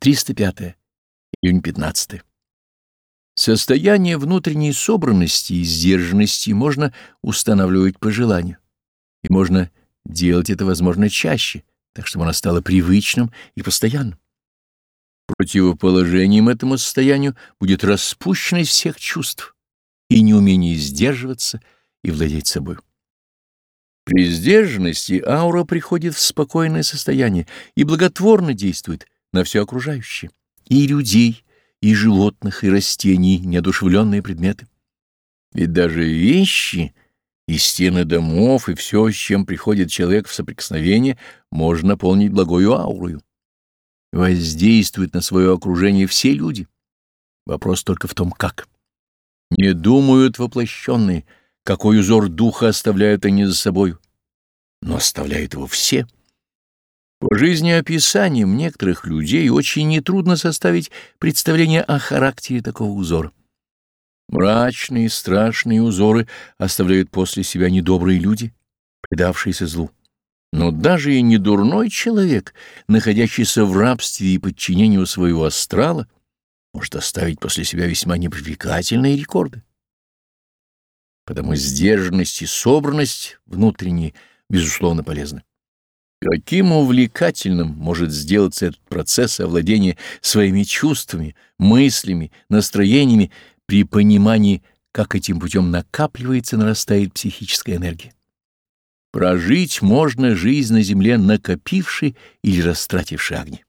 305. Июнь 15. Состояние внутренней собранности и сдержанности можно устанавливать по желанию, и можно делать это, возможно, чаще, так чтобы оно стало привычным и постоянным. Противоположением этому состоянию будет распущенность всех чувств и неумение сдерживаться и владеть собой. При сдержанности аура приходит в спокойное состояние и благотворно действует на все окружающее, и людей, и животных, и растений, неодушевленные предметы. Ведь даже вещи, и стены домов, и все, с чем приходит человек в соприкосновение, можно наполнить благою аурою. Воздействуют на свое окружение все люди. Вопрос только в том, как. Не думают воплощенные, какой узор духа оставляют они за собою, но оставляют его все — по жизнеописаниям некоторых людей очень нетрудно составить представление о характере такого узора. Мрачные, страшные узоры оставляют после себя недобрые люди, предавшиеся злу. Но даже и недурной человек, находящийся в рабстве и подчинении у своего астрала, может оставить после себя весьма непривлекательные рекорды. Потому сдержанность и собранность внутренние, безусловно, полезны. Каким увлекательным может сделаться этот процесс овладения своими чувствами, мыслями, настроениями при понимании, как этим путем накапливается и нарастает психическая энергия. Прожить можно жизнь на земле, накопившей или растратившей огни.